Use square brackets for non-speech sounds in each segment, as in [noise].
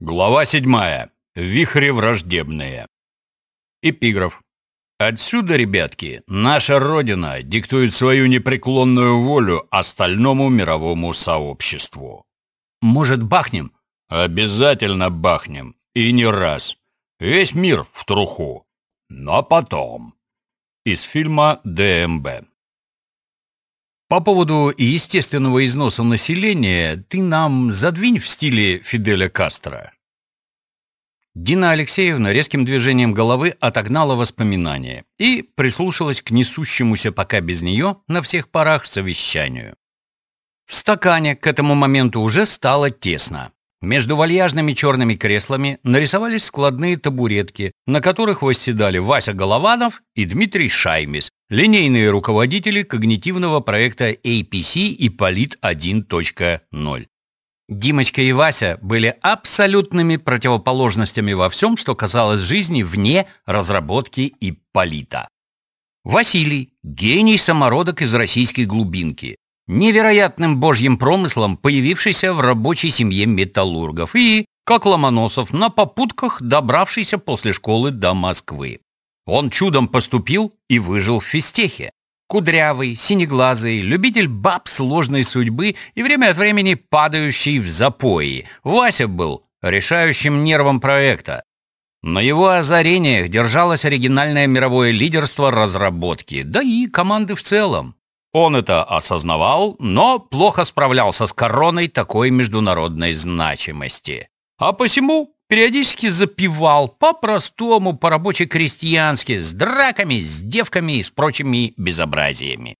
Глава 7. Вихри враждебные. Эпиграф. Отсюда, ребятки, наша Родина диктует свою непреклонную волю остальному мировому сообществу. Может, бахнем? Обязательно бахнем. И не раз. Весь мир в труху. Но потом. Из фильма ДМБ. По поводу естественного износа населения ты нам задвинь в стиле Фиделя Кастро. Дина Алексеевна резким движением головы отогнала воспоминания и прислушалась к несущемуся пока без нее на всех парах совещанию. В стакане к этому моменту уже стало тесно. Между вальяжными черными креслами нарисовались складные табуретки, на которых восседали Вася Голованов и Дмитрий Шаймис, линейные руководители когнитивного проекта APC и Полит 1.0. Димочка и Вася были абсолютными противоположностями во всем, что касалось жизни вне разработки и полита. Василий – гений-самородок из российской глубинки, невероятным божьим промыслом, появившийся в рабочей семье металлургов и, как Ломоносов, на попутках добравшийся после школы до Москвы. Он чудом поступил и выжил в физтехе. Кудрявый, синеглазый, любитель баб сложной судьбы и время от времени падающий в запои. Вася был решающим нервом проекта. На его озарениях держалось оригинальное мировое лидерство разработки, да и команды в целом. Он это осознавал, но плохо справлялся с короной такой международной значимости. А посему периодически запивал по-простому, по-рабоче-крестьянски, с драками, с девками и с прочими безобразиями.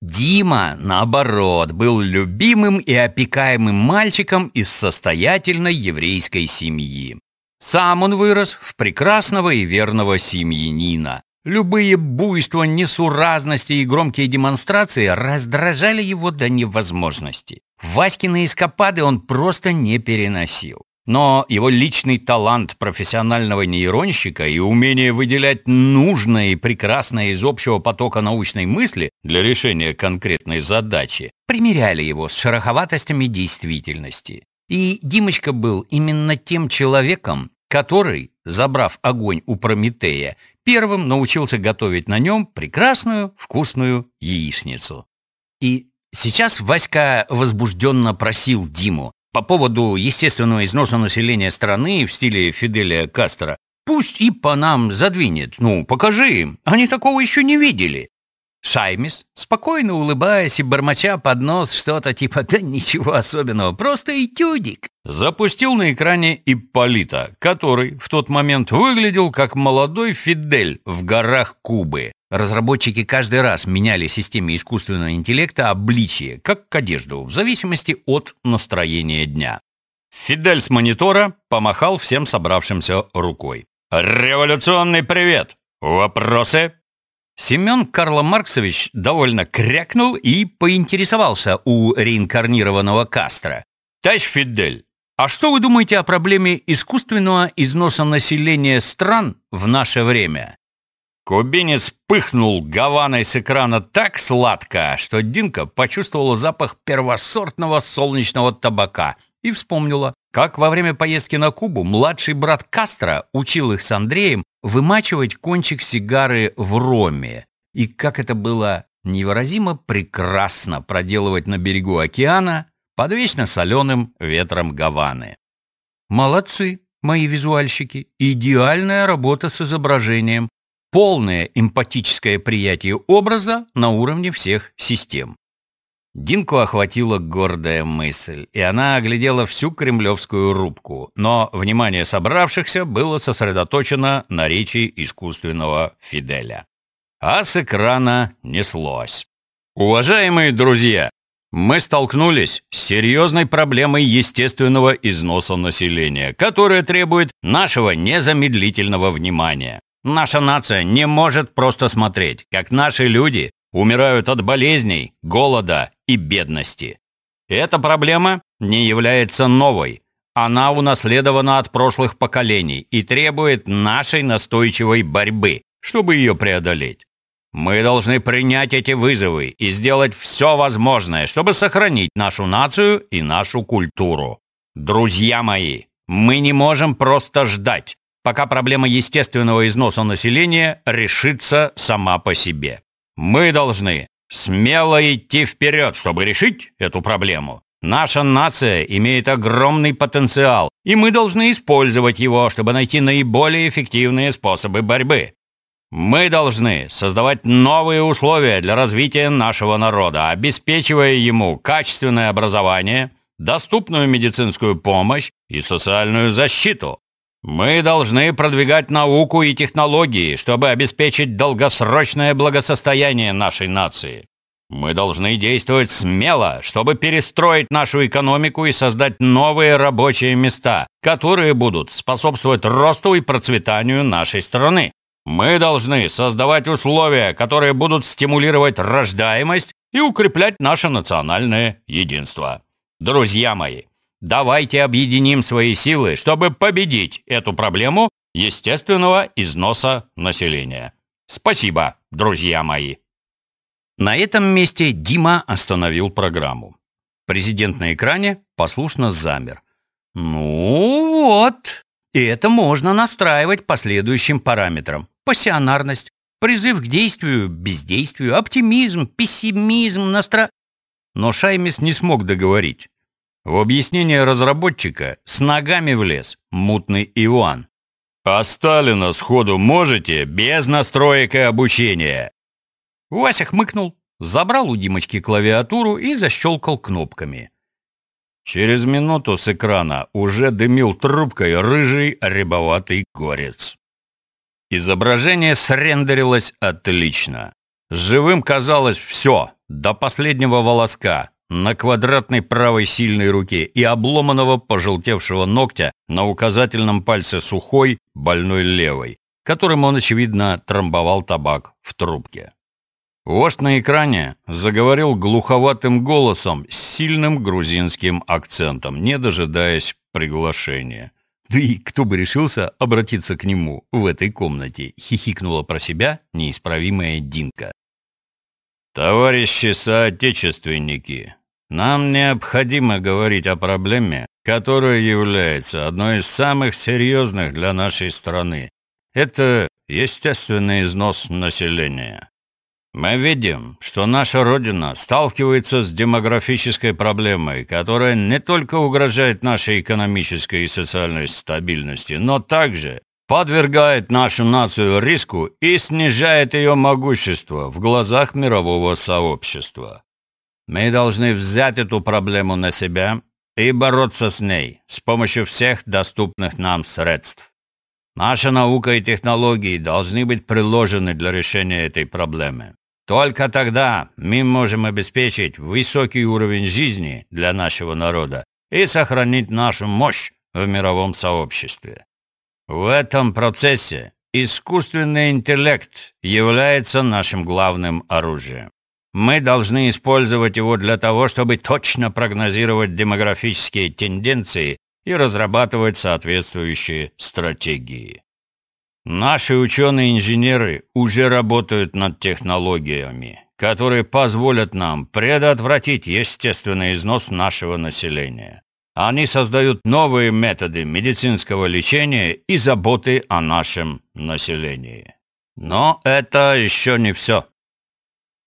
Дима, наоборот, был любимым и опекаемым мальчиком из состоятельной еврейской семьи. Сам он вырос в прекрасного и верного семьянина. Любые буйства, несуразности и громкие демонстрации раздражали его до невозможности. Васькины эскапады он просто не переносил. Но его личный талант профессионального нейронщика и умение выделять нужное и прекрасное из общего потока научной мысли для решения конкретной задачи примеряли его с шероховатостями действительности. И Димочка был именно тем человеком, который, забрав огонь у Прометея, первым научился готовить на нем прекрасную вкусную яичницу. И сейчас Васька возбужденно просил Диму по поводу естественного износа населения страны в стиле Фиделя Кастро. Пусть и по нам задвинет. Ну, покажи им. Они такого еще не видели. Шаймис, спокойно улыбаясь и бормоча под нос что-то типа «да ничего особенного, просто этюдик», запустил на экране Ипполита, который в тот момент выглядел как молодой Фидель в горах Кубы. Разработчики каждый раз меняли системе искусственного интеллекта обличие, как к одежду, в зависимости от настроения дня. Фидель с монитора помахал всем собравшимся рукой. «Революционный привет! Вопросы?» Семен Карло Марксович довольно крякнул и поинтересовался у реинкарнированного Кастро. «Товарищ Фидель, а что вы думаете о проблеме искусственного износа населения стран в наше время?» Кубинец пыхнул гаваной с экрана так сладко, что Динка почувствовала запах первосортного солнечного табака и вспомнила, как во время поездки на Кубу младший брат Кастро учил их с Андреем вымачивать кончик сигары в роме, и как это было невыразимо прекрасно проделывать на берегу океана под вечно соленым ветром Гаваны. Молодцы, мои визуальщики, идеальная работа с изображением, полное эмпатическое приятие образа на уровне всех систем. Динку охватила гордая мысль, и она оглядела всю кремлевскую рубку, но внимание собравшихся было сосредоточено на речи искусственного Фиделя. А с экрана неслось. Уважаемые друзья, мы столкнулись с серьезной проблемой естественного износа населения, которая требует нашего незамедлительного внимания. Наша нация не может просто смотреть, как наши люди умирают от болезней, голода и бедности. Эта проблема не является новой. Она унаследована от прошлых поколений и требует нашей настойчивой борьбы, чтобы ее преодолеть. Мы должны принять эти вызовы и сделать все возможное, чтобы сохранить нашу нацию и нашу культуру. Друзья мои, Мы не можем просто ждать, пока проблема естественного износа населения решится сама по себе. Мы должны смело идти вперед, чтобы решить эту проблему. Наша нация имеет огромный потенциал, и мы должны использовать его, чтобы найти наиболее эффективные способы борьбы. Мы должны создавать новые условия для развития нашего народа, обеспечивая ему качественное образование, доступную медицинскую помощь и социальную защиту. Мы должны продвигать науку и технологии, чтобы обеспечить долгосрочное благосостояние нашей нации. Мы должны действовать смело, чтобы перестроить нашу экономику и создать новые рабочие места, которые будут способствовать росту и процветанию нашей страны. Мы должны создавать условия, которые будут стимулировать рождаемость и укреплять наше национальное единство. Друзья мои, давайте объединим свои силы, чтобы победить эту проблему естественного износа населения. Спасибо, друзья мои. На этом месте Дима остановил программу. Президент на экране послушно замер. «Ну вот, и это можно настраивать по следующим параметрам. Пассионарность, призыв к действию, бездействию, оптимизм, пессимизм, настро...» Но Шаймис не смог договорить. В объяснение разработчика с ногами влез мутный Иван. «А Сталина сходу можете без настроек и обучения?» Вася хмыкнул, забрал у Димочки клавиатуру и защелкал кнопками. Через минуту с экрана уже дымил трубкой рыжий рябоватый горец. Изображение срендерилось отлично. Живым казалось все, до последнего волоска, на квадратной правой сильной руке и обломанного пожелтевшего ногтя на указательном пальце сухой, больной левой, которым он, очевидно, трамбовал табак в трубке. Вождь на экране заговорил глуховатым голосом с сильным грузинским акцентом, не дожидаясь приглашения. Да и кто бы решился обратиться к нему в этой комнате, хихикнула про себя неисправимая Динка. «Товарищи соотечественники, нам необходимо говорить о проблеме, которая является одной из самых серьезных для нашей страны. Это естественный износ населения. Мы видим, что наша Родина сталкивается с демографической проблемой, которая не только угрожает нашей экономической и социальной стабильности, но также подвергает нашу нацию риску и снижает ее могущество в глазах мирового сообщества. Мы должны взять эту проблему на себя и бороться с ней с помощью всех доступных нам средств. Наша наука и технологии должны быть приложены для решения этой проблемы. Только тогда мы можем обеспечить высокий уровень жизни для нашего народа и сохранить нашу мощь в мировом сообществе. В этом процессе искусственный интеллект является нашим главным оружием. Мы должны использовать его для того, чтобы точно прогнозировать демографические тенденции и разрабатывать соответствующие стратегии. Наши ученые-инженеры уже работают над технологиями, которые позволят нам предотвратить естественный износ нашего населения. Они создают новые методы медицинского лечения и заботы о нашем населении. Но это еще не все.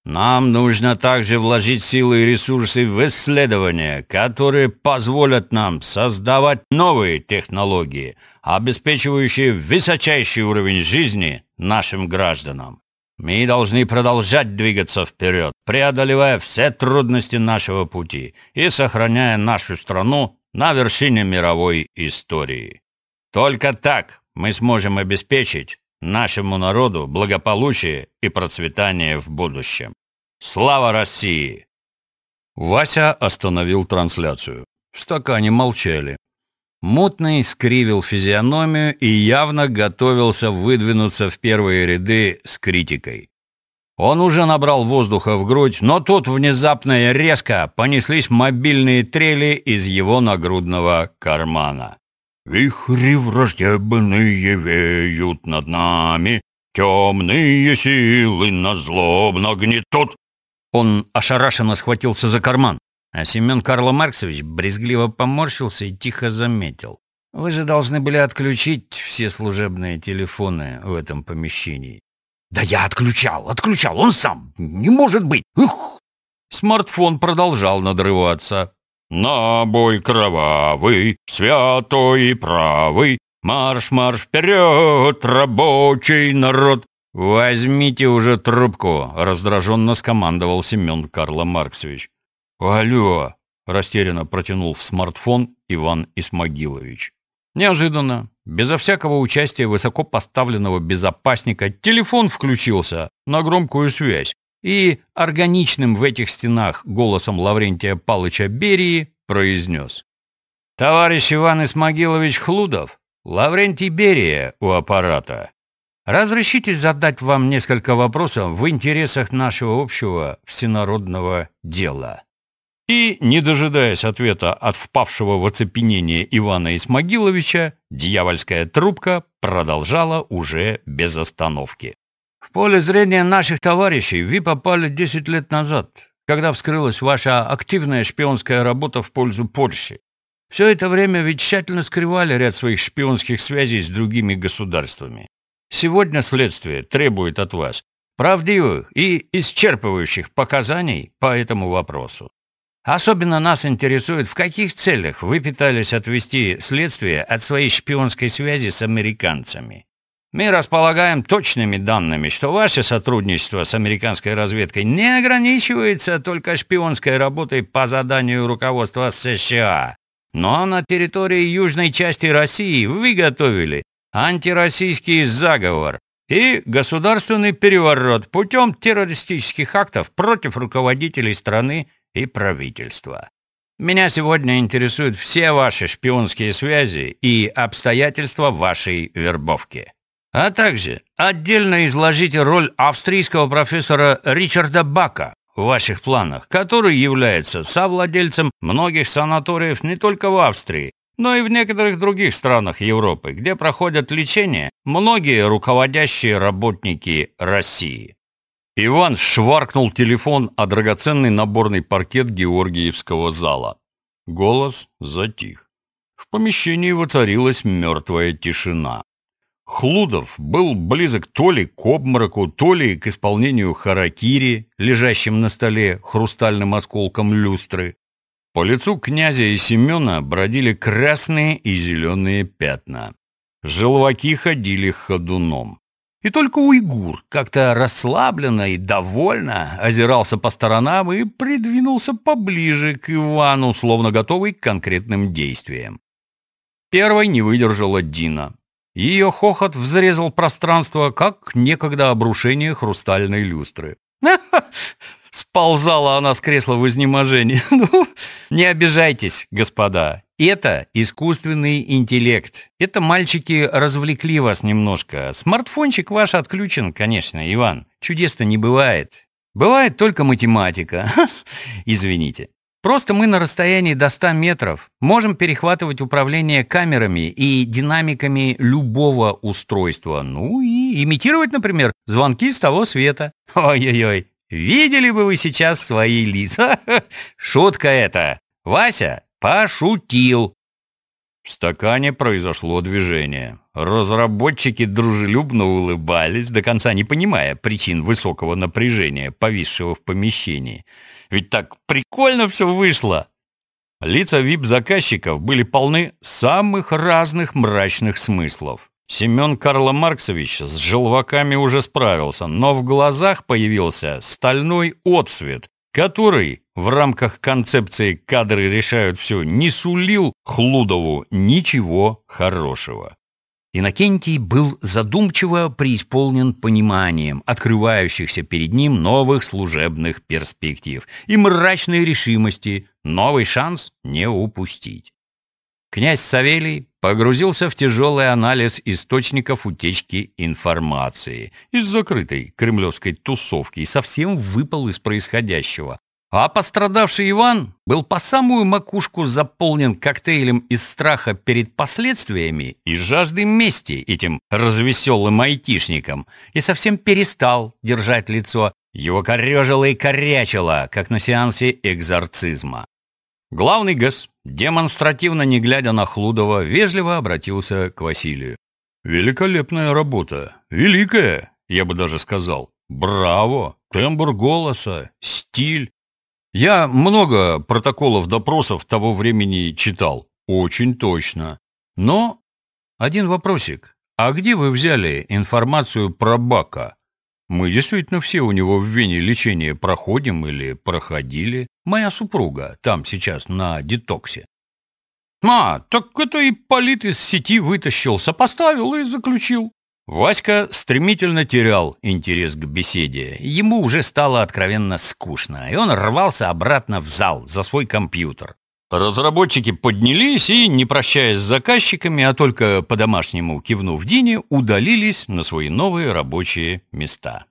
Нам нужно также вложить силы и ресурсы в исследования, которые позволят нам создавать новые технологии, обеспечивающие высочайший уровень жизни нашим гражданам. Мы должны продолжать двигаться вперед, преодолевая все трудности нашего пути и сохраняя нашу страну на вершине мировой истории. Только так мы сможем обеспечить нашему народу благополучие и процветание в будущем. Слава России! Вася остановил трансляцию. В стакане молчали. Мутный скривил физиономию и явно готовился выдвинуться в первые ряды с критикой. Он уже набрал воздуха в грудь, но тут внезапно и резко понеслись мобильные трели из его нагрудного кармана. Вихри враждебные веют над нами, темные силы нас злобно гнетут. Он ошарашенно схватился за карман, а Семен Карло Марксович брезгливо поморщился и тихо заметил. Вы же должны были отключить все служебные телефоны в этом помещении. Да я отключал, отключал, он сам. Не может быть. Ух! Смартфон продолжал надрываться. «На бой кровавый, святой и правый, марш-марш вперед, рабочий народ!» «Возьмите уже трубку!» — раздраженно скомандовал Семен Карло Марксович. «Алло!» — растерянно протянул в смартфон Иван Исмагилович. Неожиданно, безо всякого участия высокопоставленного безопасника, телефон включился на громкую связь и органичным в этих стенах голосом Лаврентия Палыча Берии произнес. «Товарищ Иван Исмагилович Хлудов, Лаврентий Берия у аппарата. Разрешите задать вам несколько вопросов в интересах нашего общего всенародного дела?» И, не дожидаясь ответа от впавшего в оцепенение Ивана Исмагиловича, дьявольская трубка продолжала уже без остановки. В поле зрения наших товарищей вы попали 10 лет назад, когда вскрылась ваша активная шпионская работа в пользу Польши. Все это время вы тщательно скрывали ряд своих шпионских связей с другими государствами. Сегодня следствие требует от вас правдивых и исчерпывающих показаний по этому вопросу. Особенно нас интересует, в каких целях вы пытались отвести следствие от своей шпионской связи с американцами. Мы располагаем точными данными, что ваше сотрудничество с американской разведкой не ограничивается только шпионской работой по заданию руководства США, но на территории южной части России вы готовили антироссийский заговор и государственный переворот путем террористических актов против руководителей страны и правительства. Меня сегодня интересуют все ваши шпионские связи и обстоятельства вашей вербовки. А также отдельно изложите роль австрийского профессора Ричарда Бака в ваших планах, который является совладельцем многих санаториев не только в Австрии, но и в некоторых других странах Европы, где проходят лечение многие руководящие работники России. Иван шваркнул телефон о драгоценный наборный паркет Георгиевского зала. Голос затих. В помещении воцарилась мертвая тишина. Хлудов был близок то ли к обмороку, то ли к исполнению харакири, лежащим на столе хрустальным осколком люстры. По лицу князя и Семена бродили красные и зеленые пятна. Желваки ходили ходуном. И только уйгур как-то расслабленно и довольно озирался по сторонам и придвинулся поближе к Ивану, словно готовый к конкретным действиям. Первой не выдержала Дина. Ее хохот взрезал пространство, как некогда обрушение хрустальной люстры. [laughs] Сползала она с кресла в изнеможении. [laughs] Ну, не обижайтесь, господа. Это искусственный интеллект. Это мальчики развлекли вас немножко. Смартфончик ваш отключен, конечно, Иван. Чудес-то не бывает. Бывает только математика. [laughs] Извините. Просто мы на расстоянии до 100 метров можем перехватывать управление камерами и динамиками любого устройства. Ну и имитировать, например, звонки с того света. Ой-ой-ой, Видели бы вы сейчас свои лица? [laughs] Шутка это. Вася пошутил. В стакане произошло движение. Разработчики дружелюбно улыбались, до конца не понимая причин высокого напряжения, повисшего в помещении. Ведь так прикольно все вышло. Лица вип-заказчиков были полны самых разных мрачных смыслов. Семен Карло Марксович с желваками уже справился, но в глазах появился стальной отсвет, который в рамках концепции «кадры решают все» не сулил Хлудову ничего хорошего. Иннокентий был задумчиво преисполнен пониманием открывающихся перед ним новых служебных перспектив и мрачной решимости новый шанс не упустить. Князь Савелий погрузился в тяжелый анализ источников утечки информации из закрытой кремлевской тусовки и совсем выпал из происходящего. А пострадавший Иван был по самую макушку заполнен коктейлем из страха перед последствиями и жажды мести этим развеселым айтишникам и совсем перестал держать лицо. Его корежило и корячило, как на сеансе экзорцизма. Главный ГЭС, демонстративно не глядя на Хлудова, вежливо обратился к Василию. «Великолепная работа. Великая, я бы даже сказал. Браво! Тембр голоса, стиль. Я много протоколов допросов того времени читал. Очень точно. Но один вопросик. А где вы взяли информацию про Бака? Мы действительно все у него в Вене лечение проходим или проходили. Моя супруга там сейчас на детоксе. А, так это и полит из сети вытащил, сопоставил и заключил. Васька стремительно терял интерес к беседе. Ему уже стало откровенно скучно, и он рвался обратно в зал за свой компьютер. Разработчики поднялись и, не прощаясь с заказчиками, а только по-домашнему кивнув Дине, удалились на свои новые рабочие места.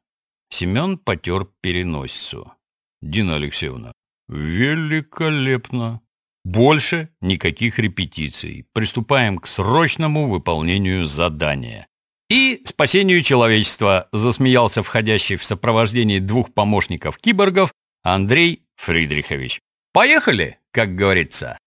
Семен потер переносицу. «Дина Алексеевна, великолепно! Больше никаких репетиций. Приступаем к срочному выполнению задания и спасению человечества, засмеялся входящий в сопровождении двух помощников киборгов Андрей Фридрихович. Поехали, как говорится.